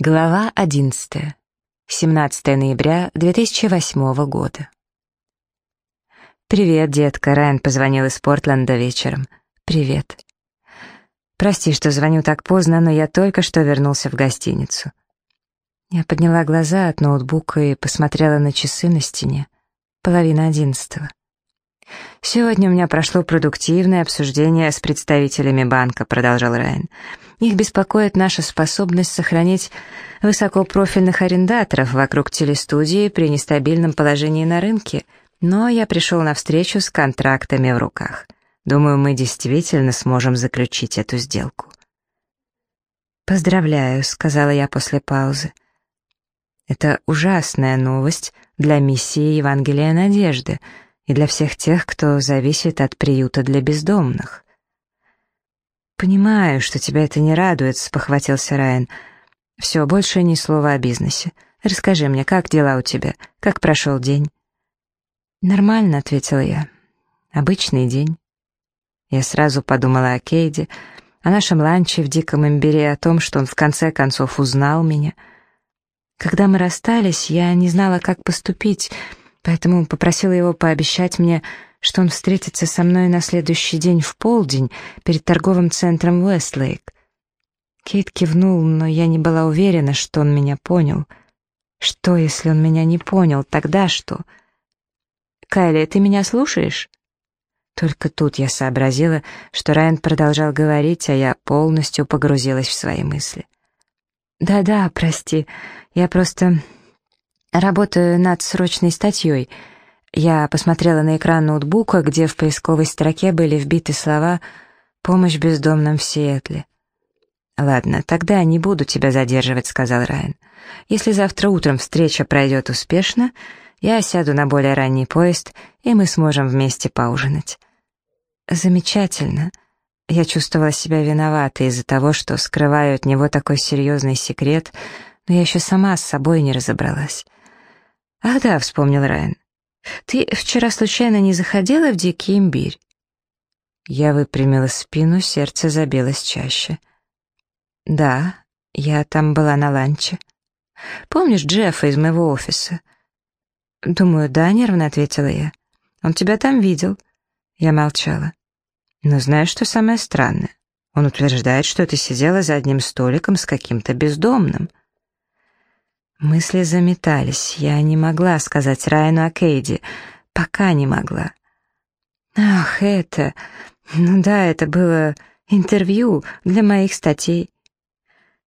Глава 11. 17 ноября 2008 года. «Привет, детка», — Райан позвонил из Портленда вечером. «Привет». «Прости, что звоню так поздно, но я только что вернулся в гостиницу». Я подняла глаза от ноутбука и посмотрела на часы на стене. Половина одиннадцатого. «Сегодня у меня прошло продуктивное обсуждение с представителями банка», — продолжал Райан. «Их беспокоит наша способность сохранить высокопрофильных арендаторов вокруг телестудии при нестабильном положении на рынке, но я пришел на встречу с контрактами в руках. Думаю, мы действительно сможем заключить эту сделку». «Поздравляю», — сказала я после паузы. «Это ужасная новость для миссии Евангелия Надежды», и для всех тех, кто зависит от приюта для бездомных. «Понимаю, что тебя это не радует», — спохватился Райан. «Все, больше ни слова о бизнесе. Расскажи мне, как дела у тебя? Как прошел день?» «Нормально», — ответила я. «Обычный день». Я сразу подумала о Кейде, о нашем ланче в Диком Имбире, о том, что он в конце концов узнал меня. Когда мы расстались, я не знала, как поступить — поэтому попросила его пообещать мне, что он встретится со мной на следующий день в полдень перед торговым центром Уэстлейк. Кейт кивнул, но я не была уверена, что он меня понял. Что, если он меня не понял, тогда что? «Кайли, ты меня слушаешь?» Только тут я сообразила, что Райан продолжал говорить, а я полностью погрузилась в свои мысли. «Да-да, прости, я просто Работаю над срочной статьей. Я посмотрела на экран ноутбука, где в поисковой строке были вбиты слова «Помощь бездомным в Сиэтле». «Ладно, тогда не буду тебя задерживать», — сказал Райан. «Если завтра утром встреча пройдет успешно, я сяду на более ранний поезд, и мы сможем вместе поужинать». «Замечательно». Я чувствовала себя виноватой из-за того, что скрываю от него такой серьезный секрет, но я еще сама с собой не разобралась. «Ах да», — вспомнил Райан. «Ты вчера случайно не заходила в Дикий имбирь?» Я выпрямила спину, сердце забилось чаще. «Да, я там была на ланче. Помнишь Джеффа из моего офиса?» «Думаю, да», — нервно ответила я. «Он тебя там видел». Я молчала. «Но знаешь, что самое странное? Он утверждает, что ты сидела за одним столиком с каким-то бездомным». Мысли заметались. Я не могла сказать Райану о Кейди. Пока не могла. Ах, это... Ну да, это было интервью для моих статей.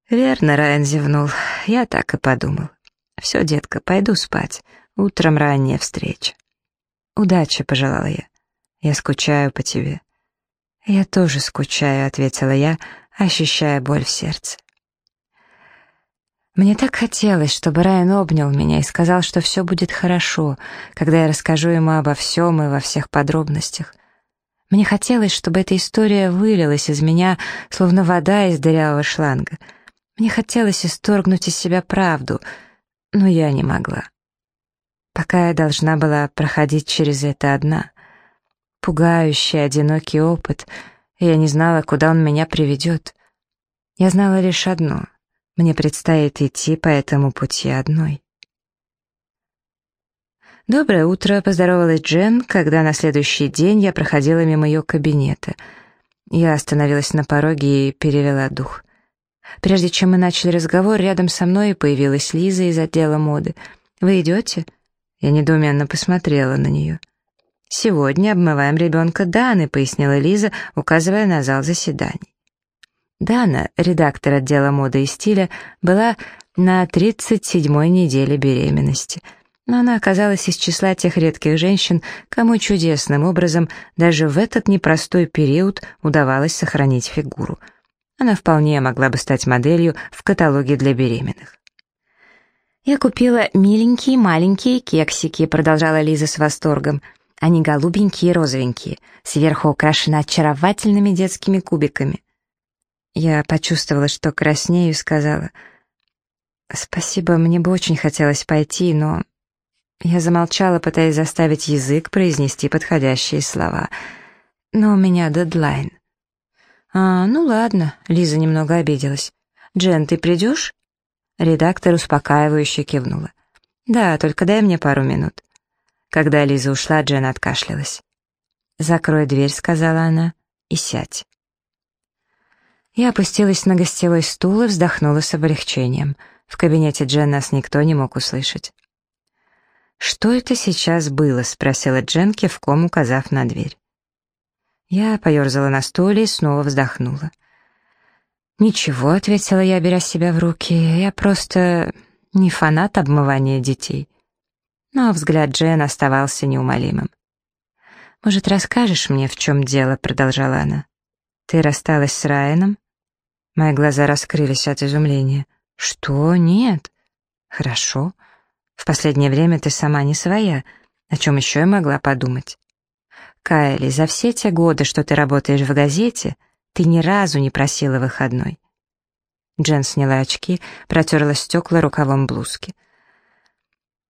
Верно, Райан зевнул. Я так и подумал. Все, детка, пойду спать. Утром ранняя встреча. Удачи, пожелала я. Я скучаю по тебе. Я тоже скучаю, ответила я, ощущая боль в сердце. Мне так хотелось, чтобы Райан обнял меня и сказал, что все будет хорошо, когда я расскажу ему обо всем и во всех подробностях. Мне хотелось, чтобы эта история вылилась из меня, словно вода из дырявого шланга. Мне хотелось исторгнуть из себя правду, но я не могла. Пока я должна была проходить через это одна. Пугающий, одинокий опыт, я не знала, куда он меня приведет. Я знала лишь одно — мне предстоит идти по этому пути одной. «Доброе утро», — поздоровалась Джен, когда на следующий день я проходила мимо ее кабинета. Я остановилась на пороге и перевела дух. Прежде чем мы начали разговор, рядом со мной появилась Лиза из отдела моды. «Вы идете?» Я недоуменно посмотрела на нее. «Сегодня обмываем ребенка Даны», — пояснила Лиза, указывая на зал заседаний. Дана, редактор отдела моды и стиля, была на 37-й неделе беременности. Но она оказалась из числа тех редких женщин, кому чудесным образом даже в этот непростой период удавалось сохранить фигуру. Она вполне могла бы стать моделью в каталоге для беременных. «Я купила миленькие маленькие кексики», — продолжала Лиза с восторгом. «Они голубенькие и розовенькие, сверху украшены очаровательными детскими кубиками. Я почувствовала, что краснею, сказала, «Спасибо, мне бы очень хотелось пойти, но...» Я замолчала, пытаясь заставить язык произнести подходящие слова. «Но у меня дедлайн». «А, ну ладно», — Лиза немного обиделась. «Джен, ты придешь?» Редактор успокаивающе кивнула. «Да, только дай мне пару минут». Когда Лиза ушла, Джен откашлялась. «Закрой дверь», — сказала она, — «и сядь». Я опустилась на гостевой стул и вздохнула с облегчением. В кабинете Джен нас никто не мог услышать. «Что это сейчас было?» — спросила Джен, кивком указав на дверь. Я поерзала на стуле и снова вздохнула. «Ничего», — ответила я, беря себя в руки, — «я просто не фанат обмывания детей». Но взгляд Джен оставался неумолимым. «Может, расскажешь мне, в чем дело?» — продолжала она. «Ты рассталась с Райаном?» Мои глаза раскрылись от изумления. «Что? Нет?» «Хорошо. В последнее время ты сама не своя. О чем еще я могла подумать?» «Кайли, за все те годы, что ты работаешь в газете, ты ни разу не просила выходной». Джен сняла очки, протерла стекла рукавом блузки.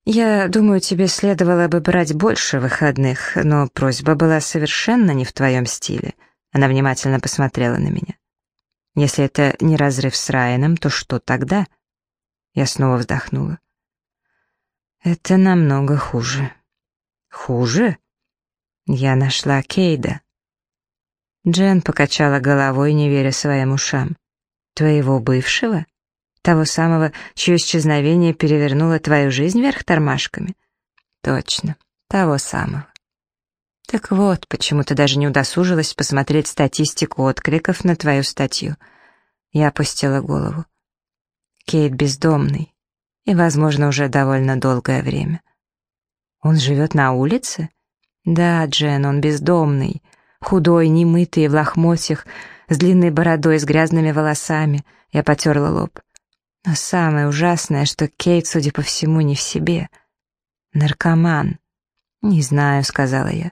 «Я думаю, тебе следовало бы брать больше выходных, но просьба была совершенно не в твоем стиле». Она внимательно посмотрела на меня. «Если это не разрыв с Райаном, то что тогда?» Я снова вздохнула. «Это намного хуже». «Хуже?» Я нашла Кейда. Джен покачала головой, не веря своим ушам. «Твоего бывшего?» Того самого, чье исчезновение перевернуло твою жизнь вверх тормашками? Точно, того самого. Так вот, почему ты даже не удосужилась посмотреть статистику откликов на твою статью. Я опустила голову. Кейт бездомный. И, возможно, уже довольно долгое время. Он живет на улице? Да, Джен, он бездомный. Худой, немытый, в лохмотьях, с длинной бородой, с грязными волосами. Я потерла лоб. Но самое ужасное, что Кейт, судя по всему, не в себе. Наркоман. «Не знаю», — сказала я.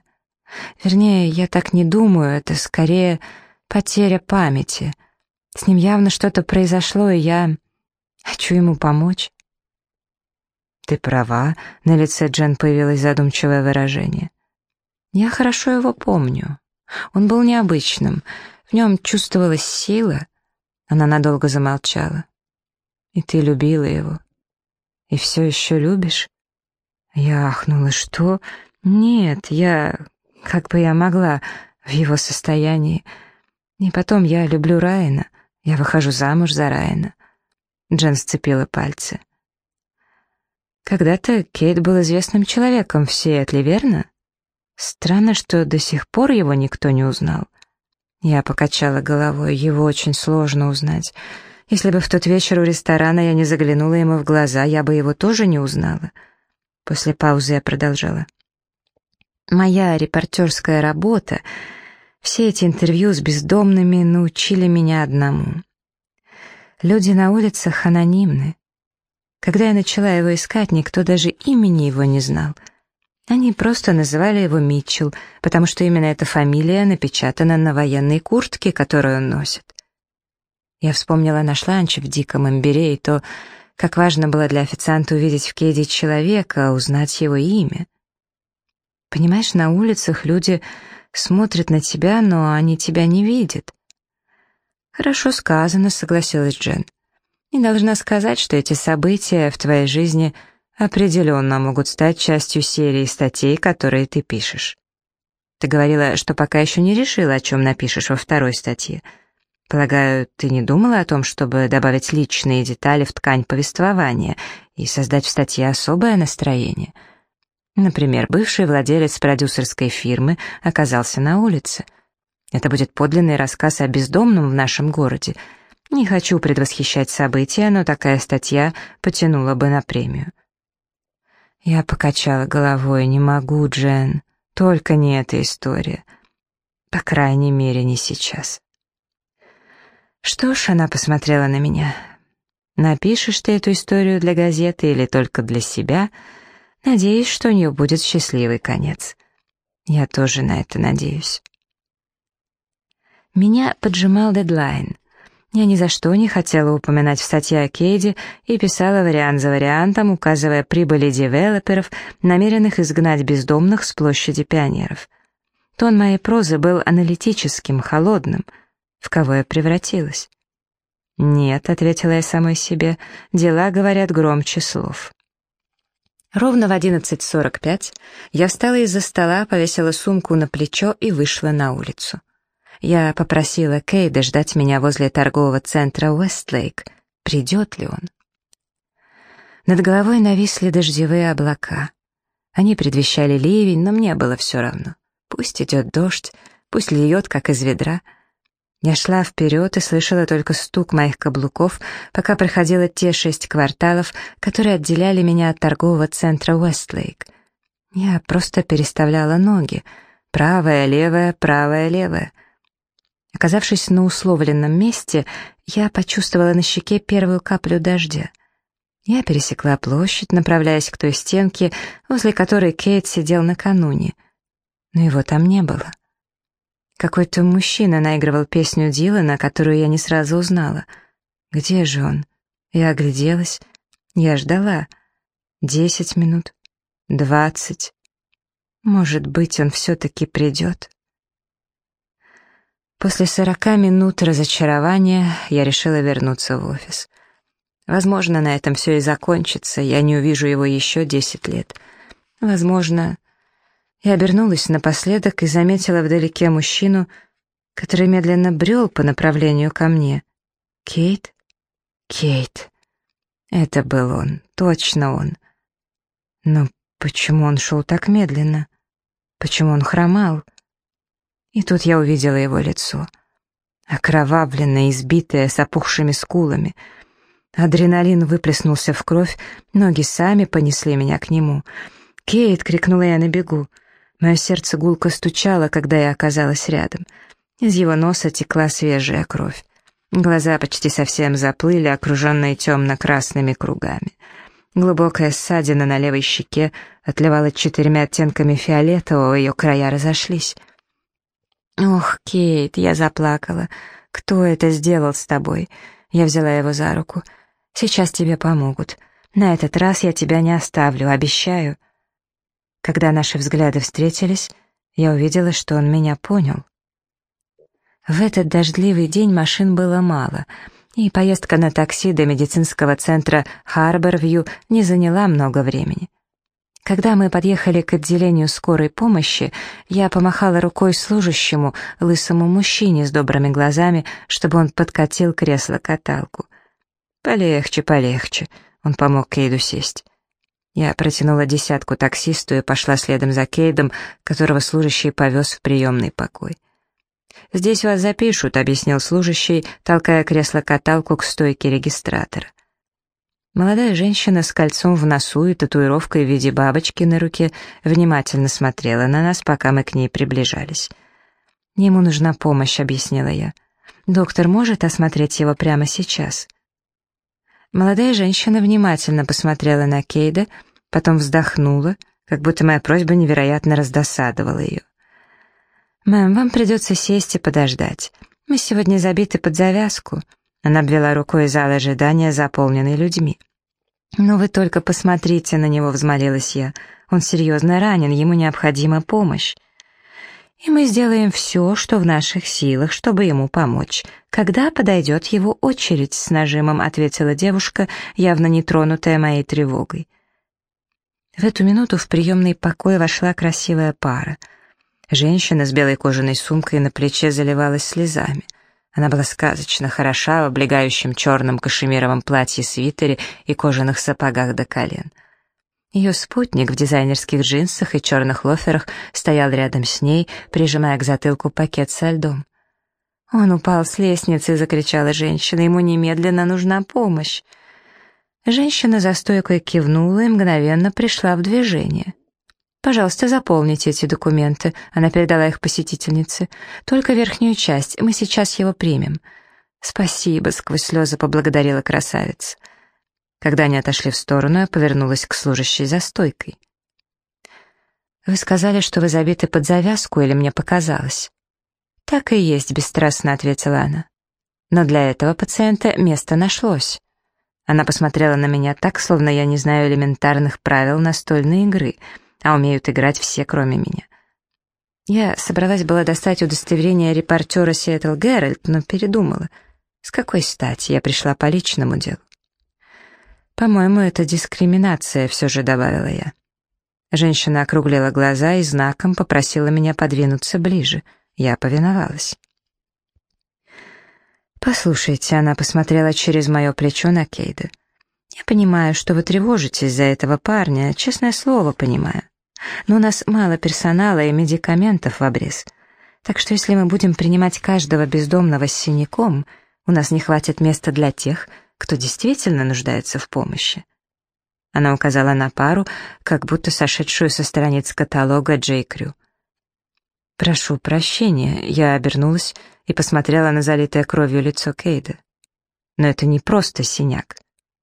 «Вернее, я так не думаю, это скорее потеря памяти. С ним явно что-то произошло, и я хочу ему помочь». «Ты права», — на лице Джен появилось задумчивое выражение. «Я хорошо его помню. Он был необычным, в нем чувствовалась сила». Она надолго замолчала. И ты любила его. И все еще любишь? Я ахнула, что? Нет, я... Как бы я могла в его состоянии? И потом я люблю Райана. Я выхожу замуж за Райана. Джен сцепила пальцы. Когда-то Кейт был известным человеком в Сиэтле, верно? Странно, что до сих пор его никто не узнал. Я покачала головой, его очень сложно узнать. Если бы в тот вечер у ресторана я не заглянула ему в глаза, я бы его тоже не узнала. После паузы я продолжала. Моя репортерская работа, все эти интервью с бездомными научили меня одному. Люди на улицах анонимны. Когда я начала его искать, никто даже имени его не знал. Они просто называли его Митчелл, потому что именно эта фамилия напечатана на военной куртке, которую он носит. Я вспомнила наш ланч в диком имбире и то, как важно было для официанта увидеть в Кеде человека, узнать его имя. Понимаешь, на улицах люди смотрят на тебя, но они тебя не видят. Хорошо сказано, согласилась Джен. И должна сказать, что эти события в твоей жизни определенно могут стать частью серии статей, которые ты пишешь. Ты говорила, что пока еще не решила, о чем напишешь во второй статье — Полагаю, ты не думала о том, чтобы добавить личные детали в ткань повествования и создать в статье особое настроение? Например, бывший владелец продюсерской фирмы оказался на улице. Это будет подлинный рассказ о бездомном в нашем городе. Не хочу предвосхищать события, но такая статья потянула бы на премию. Я покачала головой, не могу, Джен, только не эта история. По крайней мере, не сейчас. Что ж, она посмотрела на меня. Напишешь ты эту историю для газеты или только для себя? Надеюсь, что у нее будет счастливый конец. Я тоже на это надеюсь. Меня поджимал дедлайн. Я ни за что не хотела упоминать в статье о Кейде и писала вариант за вариантом, указывая прибыли девелоперов, намеренных изгнать бездомных с площади пионеров. Тон моей прозы был аналитическим, холодным — в кого я превратилась. «Нет», — ответила я самой себе, — «дела говорят громче слов». Ровно в 11.45 я встала из-за стола, повесила сумку на плечо и вышла на улицу. Я попросила Кейда ждать меня возле торгового центра Уэстлейк. Придет ли он? Над головой нависли дождевые облака. Они предвещали ливень, но мне было все равно. Пусть идет дождь, пусть льет, как из ведра — я шла вперед и слышала только стук моих каблуков, пока проходила те шесть кварталов, которые отделяли меня от торгового центра Уэстлейк. Я просто переставляла ноги. Правая, левая, правая, левая. Оказавшись на условленном месте, я почувствовала на щеке первую каплю дождя. Я пересекла площадь, направляясь к той стенке, возле которой Кейт сидел накануне. Но его там не было. Какой-то мужчина наигрывал песню Дилана, которую я не сразу узнала. Где же он? Я огляделась. Я ждала. Десять минут. Двадцать. Может быть, он все-таки придет? После сорока минут разочарования я решила вернуться в офис. Возможно, на этом все и закончится, я не увижу его еще десять лет. Возможно, я обернулась напоследок и заметила вдалеке мужчину, который медленно брел по направлению ко мне. «Кейт? Кейт!» Это был он, точно он. Но почему он шел так медленно? Почему он хромал? И тут я увидела его лицо. Окровавленное, избитое, с опухшими скулами. Адреналин выплеснулся в кровь, ноги сами понесли меня к нему. «Кейт!» — крикнула я на бегу. Мое сердце гулко стучало, когда я оказалась рядом. Из его носа текла свежая кровь. Глаза почти совсем заплыли, окруженные темно-красными кругами. Глубокая ссадина на левой щеке отливала четырьмя оттенками фиолетового, ее края разошлись. «Ох, Кейт!» — я заплакала. «Кто это сделал с тобой?» Я взяла его за руку. «Сейчас тебе помогут. На этот раз я тебя не оставлю, обещаю». Когда наши взгляды встретились, я увидела, что он меня понял. В этот дождливый день машин было мало, и поездка на такси до медицинского центра Харборвью не заняла много времени. Когда мы подъехали к отделению скорой помощи, я помахала рукой служащему, лысому мужчине с добрыми глазами, чтобы он подкатил кресло-каталку. «Полегче, полегче», — он помог Кейду сесть. Я протянула десятку таксисту и пошла следом за Кейдом, которого служащий повез в приемный покой. «Здесь вас запишут», — объяснил служащий, толкая кресло-каталку к стойке регистратора. Молодая женщина с кольцом в носу и татуировкой в виде бабочки на руке внимательно смотрела на нас, пока мы к ней приближались. «Ему нужна помощь», — объяснила я. «Доктор может осмотреть его прямо сейчас?» Молодая женщина внимательно посмотрела на Кейда, потом вздохнула, как будто моя просьба невероятно раздосадовала ее. «Мэм, вам придется сесть и подождать. Мы сегодня забиты под завязку». Она обвела рукой зал ожидания, заполненный людьми. «Ну вы только посмотрите на него», — взмолилась я. «Он серьезно ранен, ему необходима помощь» и мы сделаем все, что в наших силах, чтобы ему помочь. Когда подойдет его очередь, с нажимом ответила девушка, явно не тронутая моей тревогой. В эту минуту в приемный покой вошла красивая пара. Женщина с белой кожаной сумкой на плече заливалась слезами. Она была сказочно хороша в облегающем черном кашемировом платье-свитере и кожаных сапогах до колен. Ее спутник в дизайнерских джинсах и черных лоферах стоял рядом с ней, прижимая к затылку пакет со льдом. «Он упал с лестницы», — закричала женщина, — «ему немедленно нужна помощь». Женщина за стойкой кивнула и мгновенно пришла в движение. «Пожалуйста, заполните эти документы», — она передала их посетительнице. «Только верхнюю часть, мы сейчас его примем». «Спасибо», — сквозь слезы поблагодарила красавица. Когда они отошли в сторону, я повернулась к служащей за стойкой. «Вы сказали, что вы забиты под завязку, или мне показалось?» «Так и есть», — бесстрастно ответила она. «Но для этого пациента место нашлось». Она посмотрела на меня так, словно я не знаю элементарных правил настольной игры, а умеют играть все, кроме меня. Я собралась была достать удостоверение репортера Seattle Herald, но передумала. С какой стати я пришла по личному делу? «По-моему, это дискриминация», — все же добавила я. Женщина округлила глаза и знаком попросила меня подвинуться ближе. Я повиновалась. «Послушайте», — она посмотрела через мое плечо на Кейда. «Я понимаю, что вы тревожитесь за этого парня, честное слово, понимаю. Но у нас мало персонала и медикаментов в обрез. Так что если мы будем принимать каждого бездомного с синяком, у нас не хватит места для тех, кто действительно нуждается в помощи». Она указала на пару, как будто сошедшую со страниц каталога Джей Крю. «Прошу прощения», — я обернулась и посмотрела на залитое кровью лицо Кейда. Но это не просто синяк.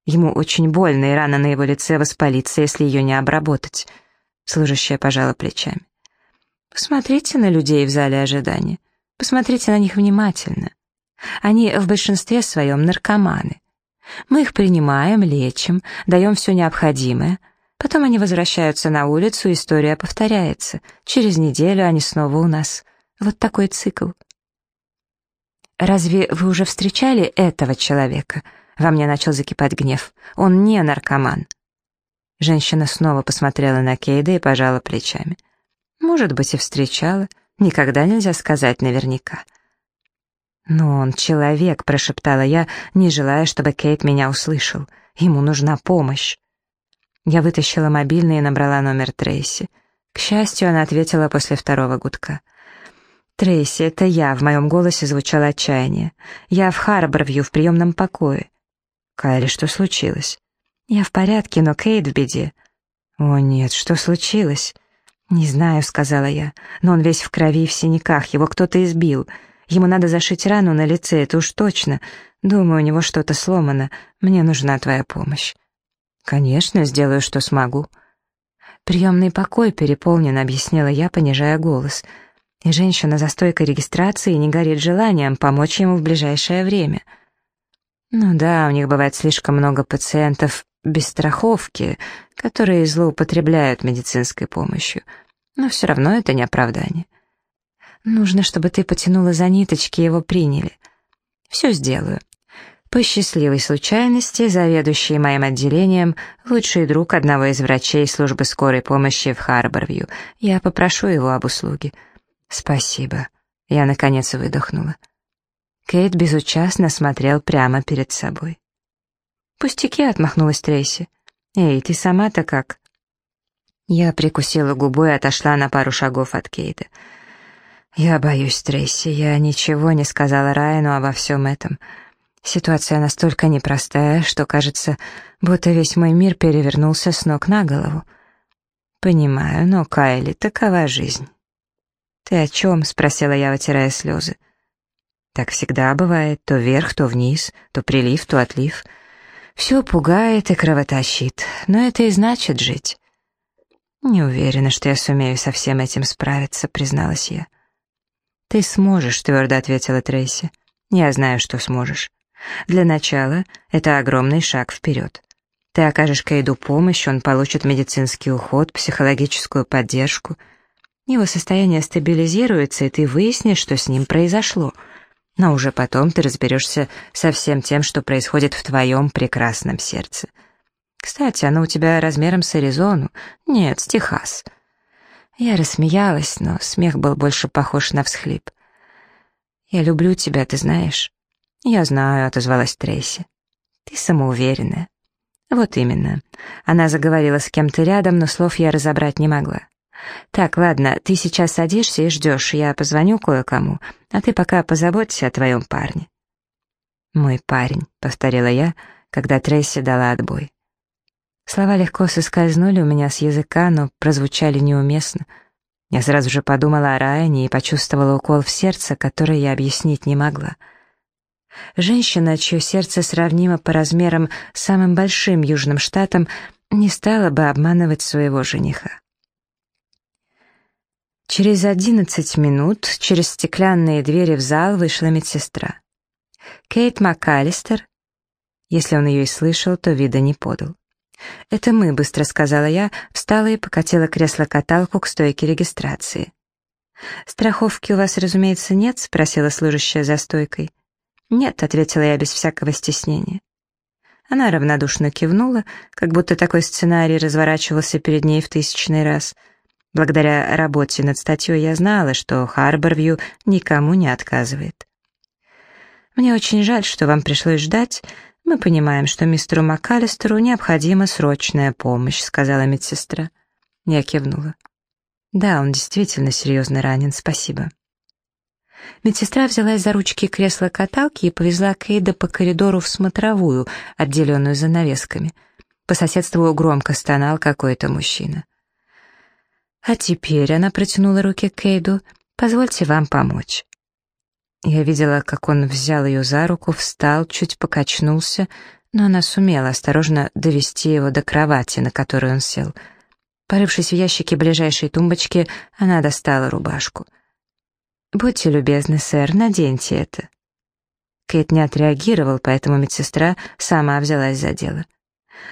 Ему очень больно, и рана на его лице воспалится, если ее не обработать. Служащая пожала плечами. Посмотрите на людей в зале ожидания. Посмотрите на них внимательно. Они в большинстве своем наркоманы. Мы их принимаем, лечим, даем все необходимое. Потом они возвращаются на улицу, история повторяется. Через неделю они снова у нас. Вот такой цикл. «Разве вы уже встречали этого человека?» Во мне начал закипать гнев. «Он не наркоман». Женщина снова посмотрела на Кейда и пожала плечами. «Может быть, и встречала. Никогда нельзя сказать наверняка». «Но он человек», — прошептала я, не желая, чтобы Кейт меня услышал. «Ему нужна помощь». Я вытащила мобильный и набрала номер Трейси. К счастью, она ответила после второго гудка. «Трейси, это я», — в моем голосе звучало отчаяние. «Я в Харборвью, в приемном покое». «Кайли, что случилось?» «Я в порядке, но Кейт в беде». «О нет, что случилось?» «Не знаю», — сказала я, — «но он весь в крови и в синяках, его кто-то избил». Ему надо зашить рану на лице, это уж точно. Думаю, у него что-то сломано. Мне нужна твоя помощь». «Конечно, сделаю, что смогу». «Приемный покой переполнен», — объяснила я, понижая голос. «И женщина за стойкой регистрации не горит желанием помочь ему в ближайшее время». «Ну да, у них бывает слишком много пациентов без страховки, которые злоупотребляют медицинской помощью. Но все равно это не оправдание. Нужно, чтобы ты потянула за ниточки, его приняли. Все сделаю. По счастливой случайности, заведующий моим отделением, лучший друг одного из врачей службы скорой помощи в Харборвью. Я попрошу его об услуге. Спасибо. Я, наконец, выдохнула. Кейт безучастно смотрел прямо перед собой. «Пустяки», — отмахнулась Трейси. «Эй, ты сама-то как?» Я прикусила губу и отошла на пару шагов от Кейта. «Я боюсь, Трейси, я ничего не сказала Райану обо всем этом. Ситуация настолько непростая, что кажется, будто весь мой мир перевернулся с ног на голову. Понимаю, но, Кайли, такова жизнь». «Ты о чем?» — спросила я, вытирая слезы. «Так всегда бывает, то вверх, то вниз, то прилив, то отлив. Все пугает и кровоточит, но это и значит жить». «Не уверена, что я сумею со всем этим справиться», — призналась я. «Ты сможешь», — твердо ответила Трейси. «Я знаю, что сможешь. Для начала это огромный шаг вперед. Ты окажешь Кейду помощь, он получит медицинский уход, психологическую поддержку. Его состояние стабилизируется, и ты выяснишь, что с ним произошло. Но уже потом ты разберешься со всем тем, что происходит в твоем прекрасном сердце. Кстати, оно у тебя размером с Аризону. Нет, с Техас. Я рассмеялась, но смех был больше похож на всхлип. «Я люблю тебя, ты знаешь?» «Я знаю», — отозвалась Трейси. «Ты самоуверенная». «Вот именно». Она заговорила с кем-то рядом, но слов я разобрать не могла. «Так, ладно, ты сейчас садишься и ждешь, я позвоню кое-кому, а ты пока позаботься о твоем парне». «Мой парень», — повторила я, когда Трейси дала отбой. Слова легко соскользнули у меня с языка, но прозвучали неуместно. Я сразу же подумала о Райане и почувствовала укол в сердце, который я объяснить не могла. Женщина, чье сердце сравнимо по размерам с самым большим южным штатом, не стала бы обманывать своего жениха. Через одиннадцать минут через стеклянные двери в зал вышла медсестра. Кейт МакАлистер, если он ее и слышал, то вида не подал. «Это мы», — быстро сказала я, встала и покатила кресло-каталку к стойке регистрации. «Страховки у вас, разумеется, нет?» — спросила служащая за стойкой. «Нет», — ответила я без всякого стеснения. Она равнодушно кивнула, как будто такой сценарий разворачивался перед ней в тысячный раз. Благодаря работе над статьей я знала, что Харборвью никому не отказывает. «Мне очень жаль, что вам пришлось ждать. Мы понимаем, что мистеру МакАлистеру необходима срочная помощь», — сказала медсестра. Я кивнула. «Да, он действительно серьезно ранен, спасибо». Медсестра взялась за ручки кресла-каталки и повезла Кейда по коридору в смотровую, отделенную занавесками. По соседству громко стонал какой-то мужчина. «А теперь», — она протянула руки Кейду, — «позвольте вам помочь». Я видела, как он взял ее за руку, встал, чуть покачнулся, но она сумела осторожно довести его до кровати, на которую он сел. Порывшись в ящике ближайшей тумбочки, она достала рубашку — «Будьте любезны, сэр, наденьте это». Кейт не отреагировал, поэтому медсестра сама взялась за дело.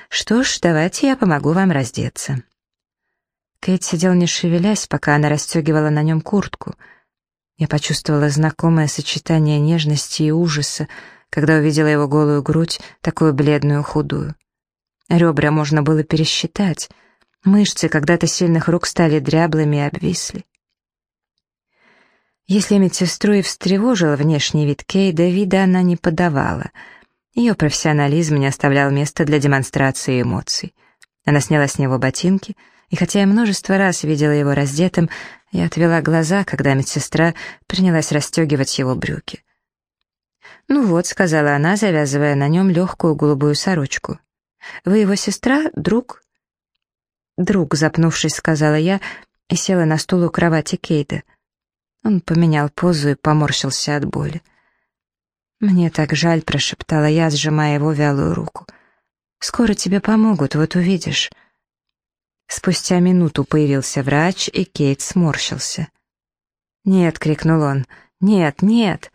«Что ж, давайте я помогу вам раздеться». Кейт сидел не шевелясь, пока она расстегивала на нем куртку. Я почувствовала знакомое сочетание нежности и ужаса, когда увидела его голую грудь, такую бледную худую. Ребра можно было пересчитать. Мышцы когда-то сильных рук стали дряблыми и обвисли. Если медсестру и встревожила внешний вид Кейда, вида она не подавала. Ее профессионализм не оставлял места для демонстрации эмоций. Она сняла с него ботинки, и хотя я множество раз видела его раздетым, я отвела глаза, когда медсестра принялась расстегивать его брюки. «Ну вот», — сказала она, завязывая на нем легкую голубую сорочку. «Вы его сестра? Друг?» «Друг», — запнувшись, сказала я, и села на стул у кровати Кейда. Он поменял позу и поморщился от боли. «Мне так жаль», — прошептала я, сжимая его вялую руку. «Скоро тебе помогут, вот увидишь». Спустя минуту появился врач, и Кейт сморщился. «Нет», — крикнул он, — «нет, нет».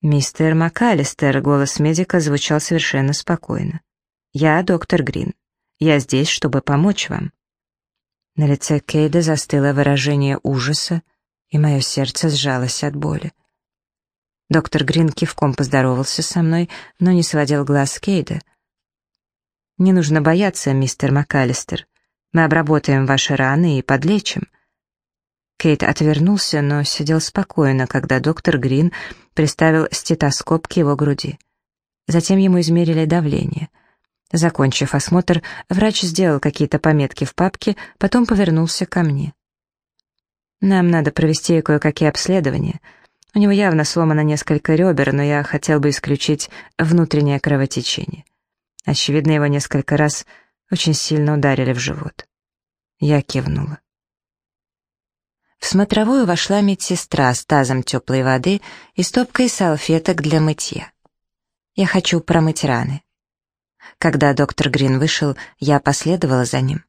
«Мистер МакАлистер», — голос медика звучал совершенно спокойно. «Я доктор Грин. Я здесь, чтобы помочь вам». На лице Кейда застыло выражение ужаса, и мое сердце сжалось от боли. Доктор Грин кивком поздоровался со мной, но не сводил глаз Кейда. «Не нужно бояться, мистер МакАлистер. Мы обработаем ваши раны и подлечим». Кейт отвернулся, но сидел спокойно, когда доктор Грин приставил стетоскоп к его груди. Затем ему измерили давление. Закончив осмотр, врач сделал какие-то пометки в папке, потом повернулся ко мне. Нам надо провести кое-какие обследования. У него явно сломано несколько ребер, но я хотел бы исключить внутреннее кровотечение. Очевидно, его несколько раз очень сильно ударили в живот. Я кивнула. В смотровую вошла медсестра с тазом теплой воды и стопкой салфеток для мытья. Я хочу промыть раны. Когда доктор Грин вышел, я последовала за ним.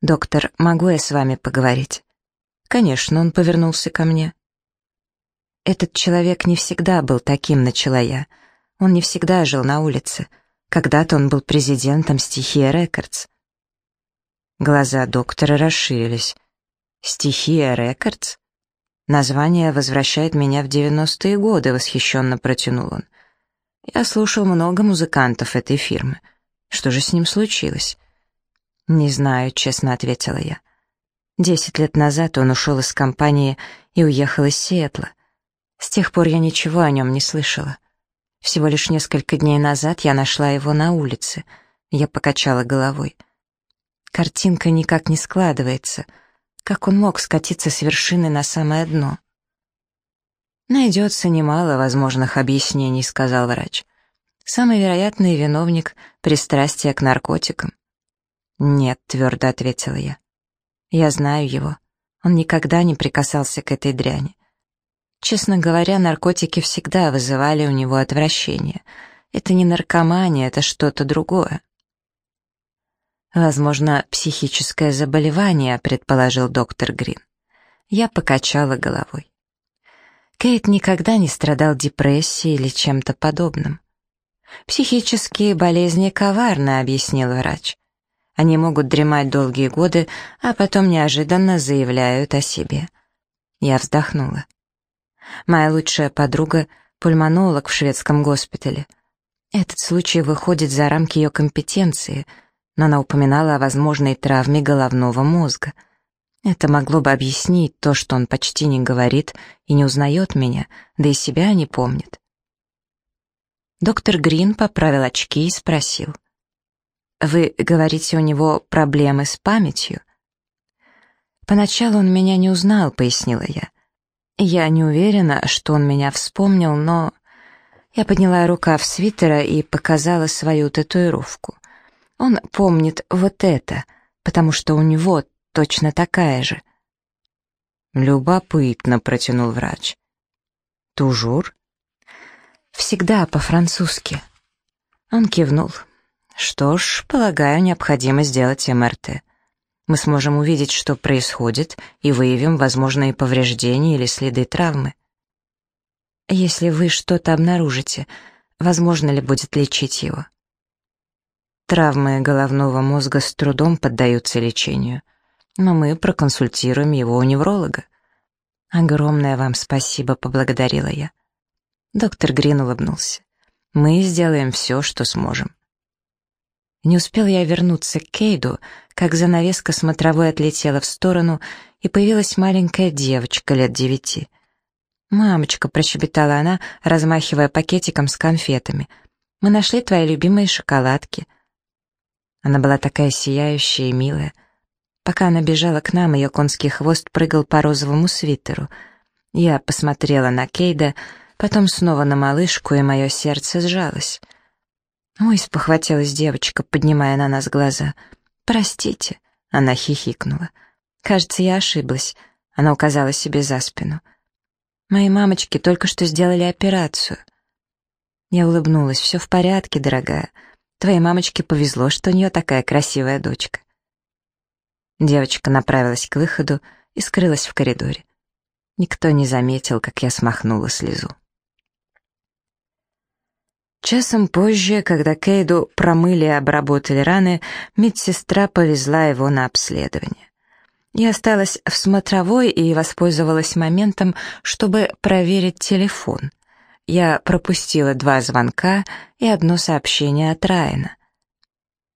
«Доктор, могу я с вами поговорить?» «Конечно», — он повернулся ко мне. «Этот человек не всегда был таким», — начала я. «Он не всегда жил на улице. Когда-то он был президентом «Стихия Рекордс». Глаза доктора расширились. «Стихия Рекордс?» Название возвращает меня в девяностые годы, восхищенно протянул он. Я слушал много музыкантов этой фирмы. Что же с ним случилось? Не знаю, честно ответила я. Десять лет назад он ушел из компании и уехал из Сиэтла. С тех пор я ничего о нем не слышала. Всего лишь несколько дней назад я нашла его на улице. Я покачала головой. Картинка никак не складывается. Как он мог скатиться с вершины на самое дно? «Найдется немало возможных объяснений», — сказал врач. «Самый вероятный виновник — пристрастие к наркотикам». «Нет», — твердо ответила я. Я знаю его. Он никогда не прикасался к этой дряни. Честно говоря, наркотики всегда вызывали у него отвращение. Это не наркомания, это что-то другое. Возможно, психическое заболевание, предположил доктор Грин. Я покачала головой. Кейт никогда не страдал депрессией или чем-то подобным. «Психические болезни коварны», — объяснил врач. Они могут дремать долгие годы, а потом неожиданно заявляют о себе. Я вздохнула. Моя лучшая подруга пульмонолог в шведском госпитале. Этот случай выходит за рамки ее компетенции, но она упоминала о возможной травме головного мозга. Это могло бы объяснить то, что он почти не говорит и не узнает меня, да и себя не помнит. Доктор Грин поправил очки и спросил. «Вы говорите, у него проблемы с памятью?» «Поначалу он меня не узнал», — пояснила я. «Я не уверена, что он меня вспомнил, но...» Я подняла рукав свитера и показала свою татуировку. Он помнит вот это, потому что у него точно такая же. «Любопытно», — протянул врач. «Тужур?» «Всегда по-французски». Он кивнул. «Что ж, полагаю, необходимо сделать МРТ мы сможем увидеть, что происходит, и выявим возможные повреждения или следы травмы. Если вы что-то обнаружите, возможно ли будет лечить его? Травмы головного мозга с трудом поддаются лечению, но мы проконсультируем его у невролога. «Огромное вам спасибо», — поблагодарила я. Доктор Грин улыбнулся. «Мы сделаем все, что сможем». Не успел я вернуться к Кейду, как занавеска смотровой отлетела в сторону, и появилась маленькая девочка лет девяти. «Мамочка», — прощебетала она, размахивая пакетиком с конфетами, — «мы нашли твои любимые шоколадки». Она была такая сияющая и милая. Пока она бежала к нам, ее конский хвост прыгал по розовому свитеру. Я посмотрела на Кейда, потом снова на малышку, и мое сердце сжалось. «Ой», — спохватилась девочка, поднимая на нас глаза. «Простите», — она хихикнула. «Кажется, я ошиблась». Она указала себе за спину. «Мои мамочки только что сделали операцию». Я улыбнулась. «Все в порядке, дорогая. Твоей мамочке повезло, что у нее такая красивая дочка». Девочка направилась к выходу и скрылась в коридоре. Никто не заметил, как я смахнула слезу. Часом позже, когда Кейду промыли и обработали раны, медсестра повезла его на обследование. Я осталась в смотровой и воспользовалась моментом, чтобы проверить телефон. Я пропустила два звонка и одно сообщение от Райана.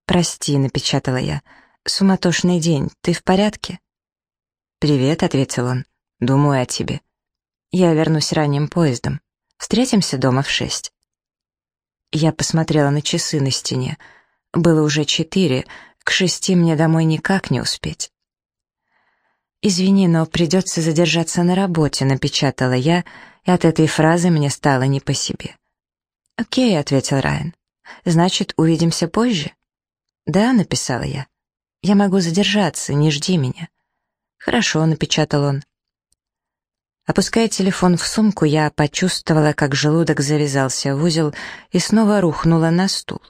«Прости», — напечатала я, — «суматошный день, ты в порядке?» «Привет», — ответил он, — «думаю о тебе. Я вернусь ранним поездом. Встретимся дома в шесть». Я посмотрела на часы на стене. Было уже четыре, к шести мне домой никак не успеть. «Извини, но придется задержаться на работе», — напечатала я, и от этой фразы мне стало не по себе. «Окей», — ответил Райан. «Значит, увидимся позже?» «Да», — написала я. «Я могу задержаться, не жди меня». «Хорошо», — напечатал он. Опуская телефон в сумку, я почувствовала, как желудок завязался в узел и снова рухнула на стул.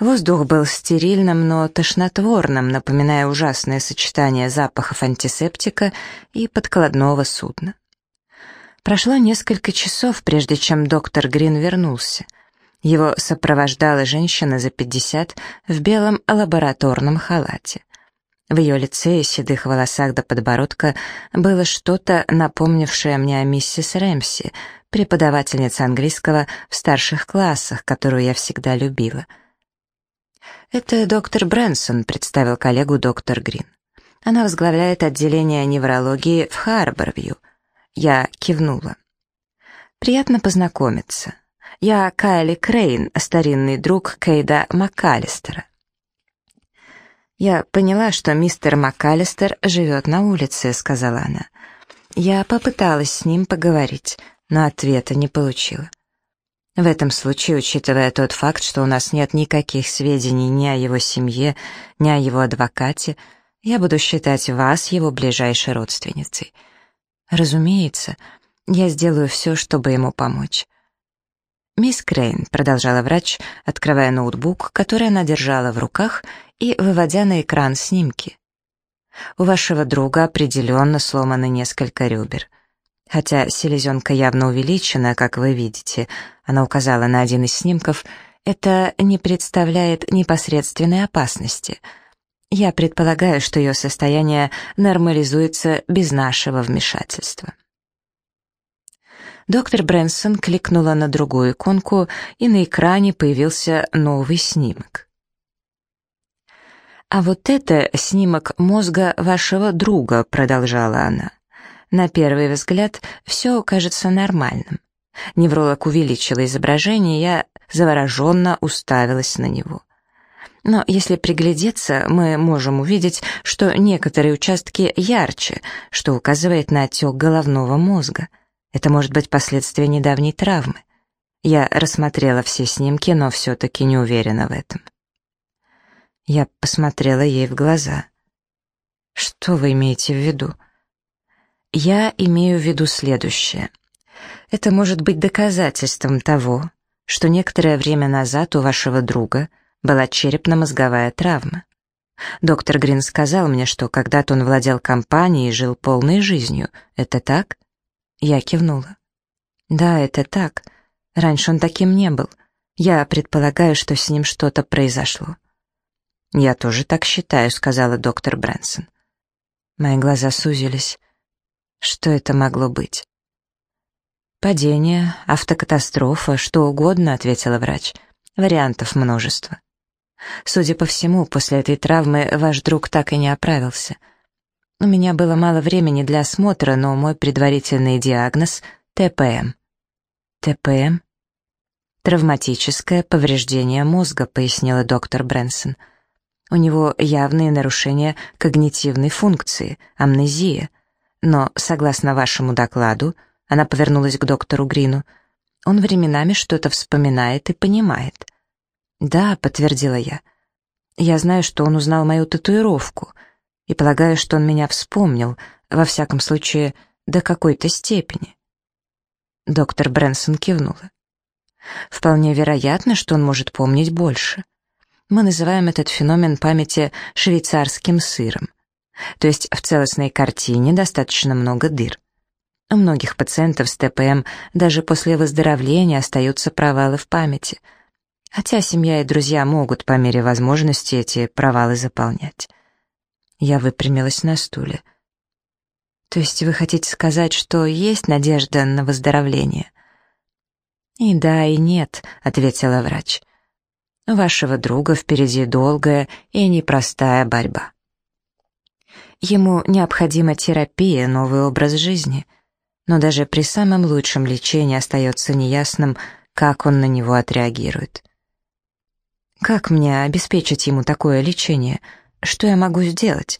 Воздух был стерильным, но тошнотворным, напоминая ужасное сочетание запахов антисептика и подкладного судна. Прошло несколько часов, прежде чем доктор Грин вернулся. Его сопровождала женщина за пятьдесят в белом лабораторном халате. В ее лице и седых волосах до подбородка было что-то, напомнившее мне о миссис Рэмси, преподавательнице английского в старших классах, которую я всегда любила. «Это доктор Брэнсон», — представил коллегу доктор Грин. «Она возглавляет отделение неврологии в Харборвью». Я кивнула. «Приятно познакомиться. Я Кайли Крейн, старинный друг Кейда МакКаллистера». «Я поняла, что мистер МакАлистер живет на улице», — сказала она. Я попыталась с ним поговорить, но ответа не получила. В этом случае, учитывая тот факт, что у нас нет никаких сведений ни о его семье, ни о его адвокате, я буду считать вас его ближайшей родственницей. Разумеется, я сделаю все, чтобы ему помочь. «Мисс Крейн», — продолжала врач, открывая ноутбук, который она держала в руках и выводя на экран снимки. «У вашего друга определенно сломаны несколько ребер. Хотя селезенка явно увеличена, как вы видите, она указала на один из снимков, это не представляет непосредственной опасности. Я предполагаю, что ее состояние нормализуется без нашего вмешательства». Доктор Брэнсон кликнула на другую иконку, и на экране появился новый снимок. «А вот это снимок мозга вашего друга», — продолжала она. «На первый взгляд все кажется нормальным. Невролог увеличила изображение, я завороженно уставилась на него. Но если приглядеться, мы можем увидеть, что некоторые участки ярче, что указывает на отек головного мозга. Это может быть последствия недавней травмы. Я рассмотрела все снимки, но все-таки не уверена в этом. Я посмотрела ей в глаза. «Что вы имеете в виду?» «Я имею в виду следующее. Это может быть доказательством того, что некоторое время назад у вашего друга была черепно-мозговая травма. Доктор Грин сказал мне, что когда-то он владел компанией и жил полной жизнью. Это так?» Я кивнула. «Да, это так. Раньше он таким не был. Я предполагаю, что с ним что-то произошло». «Я тоже так считаю», — сказала доктор Брэнсон. Мои глаза сузились. Что это могло быть? «Падение, автокатастрофа, что угодно», — ответила врач. «Вариантов множество». Судя по всему, после этой травмы ваш друг так и не оправился. У меня было мало времени для осмотра, но мой предварительный диагноз — ТПМ. ТПМ? Травматическое повреждение мозга, пояснила доктор Брэнсон. У него явные нарушения когнитивной функции, амнезия. Но, согласно вашему докладу, она повернулась к доктору Грину, он временами что-то вспоминает и понимает. «Да», — подтвердила я. «Я знаю, что он узнал мою татуировку, и полагаю, что он меня вспомнил, во всяком случае, до какой-то степени». Доктор Брэнсон кивнула. «Вполне вероятно, что он может помнить больше». Мы называем этот феномен памяти швейцарским сыром. То есть в целостной картине достаточно много дыр. У многих пациентов с ТПМ даже после выздоровления остаются провалы в памяти. Хотя семья и друзья могут по мере возможности эти провалы заполнять. Я выпрямилась на стуле. То есть вы хотите сказать, что есть надежда на выздоровление? «И да, и нет», — ответила врач. Вашего друга впереди долгая и непростая борьба. Ему необходима терапия, новый образ жизни, но даже при самом лучшем лечении остается неясным, как он на него отреагирует. Как мне обеспечить ему такое лечение? Что я могу сделать?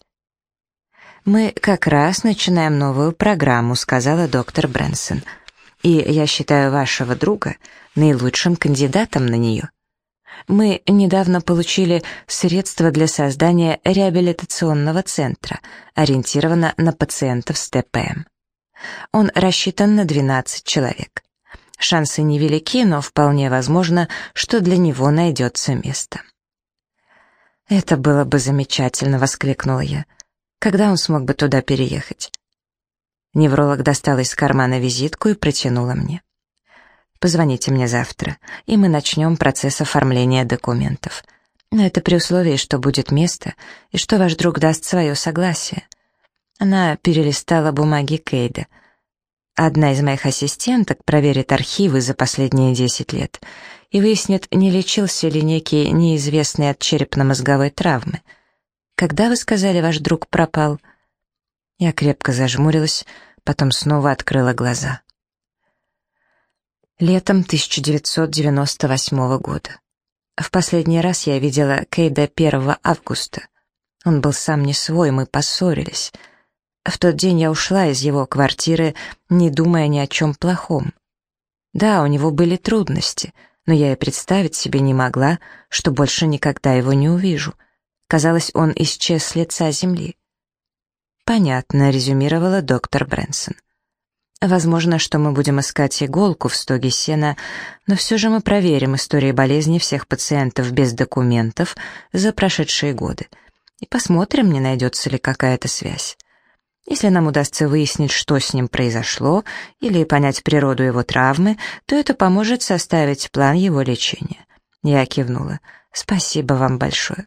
«Мы как раз начинаем новую программу», — сказала доктор Брэнсон. «И я считаю вашего друга наилучшим кандидатом на нее». Мы недавно получили средства для создания реабилитационного центра, ориентированного на пациентов с ТПМ. Он рассчитан на 12 человек. Шансы невелики, но вполне возможно, что для него найдется место. «Это было бы замечательно», — воскликнула я. «Когда он смог бы туда переехать?» Невролог достал из кармана визитку и протянула мне. Позвоните мне завтра, и мы начнем процесс оформления документов. Но это при условии, что будет место, и что ваш друг даст свое согласие». Она перелистала бумаги Кейда. Одна из моих ассистенток проверит архивы за последние десять лет и выяснит, не лечился ли некий неизвестный от черепно-мозговой травмы. «Когда, вы сказали, ваш друг пропал?» Я крепко зажмурилась, потом снова открыла глаза летом 1998 года. В последний раз я видела Кейда 1 августа. Он был сам не свой, мы поссорились. В тот день я ушла из его квартиры, не думая ни о чем плохом. Да, у него были трудности, но я и представить себе не могла, что больше никогда его не увижу. Казалось, он исчез с лица земли. «Понятно», — резюмировала доктор Брэнсон. Возможно, что мы будем искать иголку в стоге сена, но все же мы проверим истории болезни всех пациентов без документов за прошедшие годы и посмотрим, не найдется ли какая-то связь. Если нам удастся выяснить, что с ним произошло, или понять природу его травмы, то это поможет составить план его лечения. Я кивнула. «Спасибо вам большое».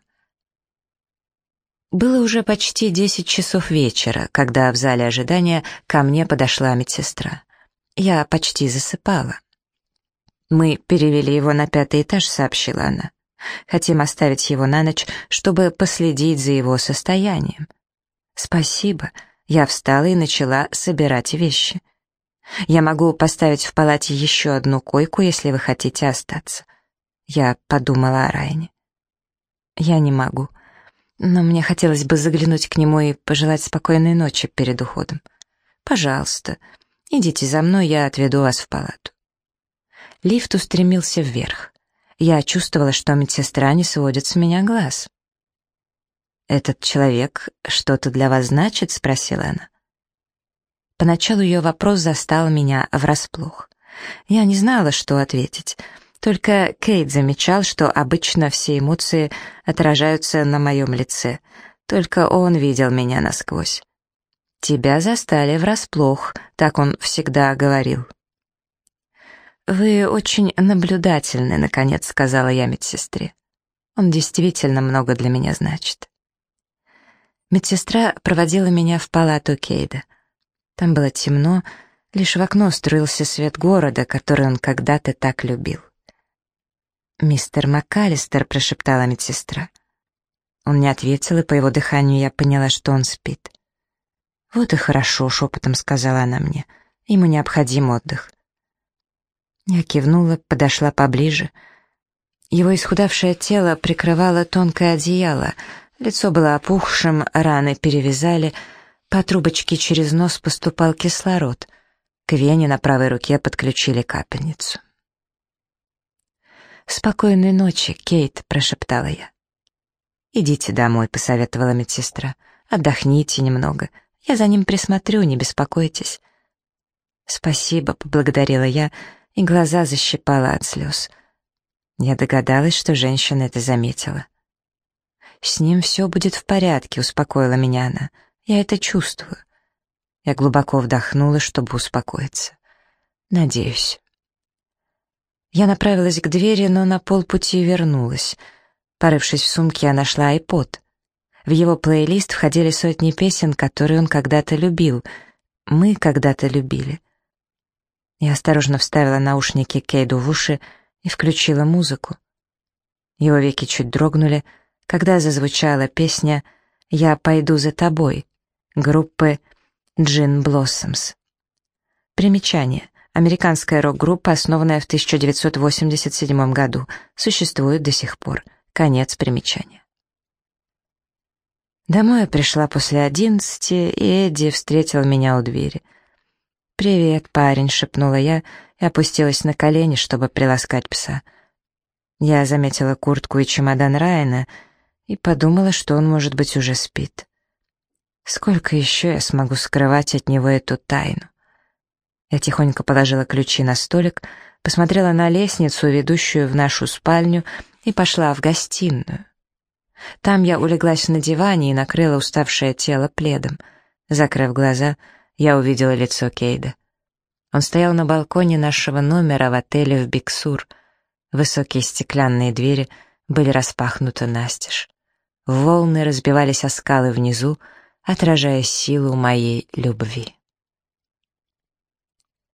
Было уже почти десять часов вечера, когда в зале ожидания ко мне подошла медсестра. Я почти засыпала. «Мы перевели его на пятый этаж», — сообщила она. «Хотим оставить его на ночь, чтобы последить за его состоянием». «Спасибо». Я встала и начала собирать вещи. «Я могу поставить в палате еще одну койку, если вы хотите остаться». Я подумала о Райне. «Я не могу, но мне хотелось бы заглянуть к нему и пожелать спокойной ночи перед уходом. Пожалуйста, идите за мной, я отведу вас в палату». Лифт устремился вверх. Я чувствовала, что медсестра не сводит с меня глаз. «Этот человек что-то для вас значит?» — спросила она. Поначалу ее вопрос застал меня врасплох. Я не знала, что ответить. Только Кейт замечал, что обычно все эмоции отражаются на моем лице. Только он видел меня насквозь. «Тебя застали врасплох», — так он всегда говорил. «Вы очень наблюдательны», — наконец сказала я медсестре. «Он действительно много для меня значит». Медсестра проводила меня в палату Кейда. Там было темно, лишь в окно струился свет города, который он когда-то так любил. «Мистер МакАлистер», — прошептала медсестра. Он не ответил, и по его дыханию я поняла, что он спит. «Вот и хорошо», — шепотом сказала она мне. «Ему необходим отдых». Я кивнула, подошла поближе. Его исхудавшее тело прикрывало тонкое одеяло, лицо было опухшим, раны перевязали, по трубочке через нос поступал кислород. К вене на правой руке подключили капельницу. «Спокойной ночи, Кейт», — прошептала я. «Идите домой», — посоветовала медсестра. «Отдохните немного. Я за ним присмотрю, не беспокойтесь». «Спасибо», — поблагодарила я, — и глаза защипала от слез. Я догадалась, что женщина это заметила. «С ним все будет в порядке», — успокоила меня она. «Я это чувствую». Я глубоко вдохнула, чтобы успокоиться. «Надеюсь». Я направилась к двери, но на полпути вернулась. Порывшись в сумке, я нашла iPod. В его плейлист входили сотни песен, которые он когда-то любил. Мы когда-то любили. Я осторожно вставила наушники Кейду в уши и включила музыку. Его веки чуть дрогнули, когда зазвучала песня «Я пойду за тобой» группы Джин Блоссомс. Примечание. Американская рок-группа, основанная в 1987 году, существует до сих пор. Конец примечания. Домой я пришла после одиннадцати, и Эдди встретил меня у двери — «Привет, парень», — шепнула я и опустилась на колени, чтобы приласкать пса. Я заметила куртку и чемодан Райана и подумала, что он, может быть, уже спит. Сколько еще я смогу скрывать от него эту тайну? Я тихонько положила ключи на столик, посмотрела на лестницу, ведущую в нашу спальню, и пошла в гостиную. Там я улеглась на диване и накрыла уставшее тело пледом. Закрыв глаза — я увидела лицо Кейда. Он стоял на балконе нашего номера в отеле в Биксур. Высокие стеклянные двери были распахнуты настежь. Волны разбивались о скалы внизу, отражая силу моей любви.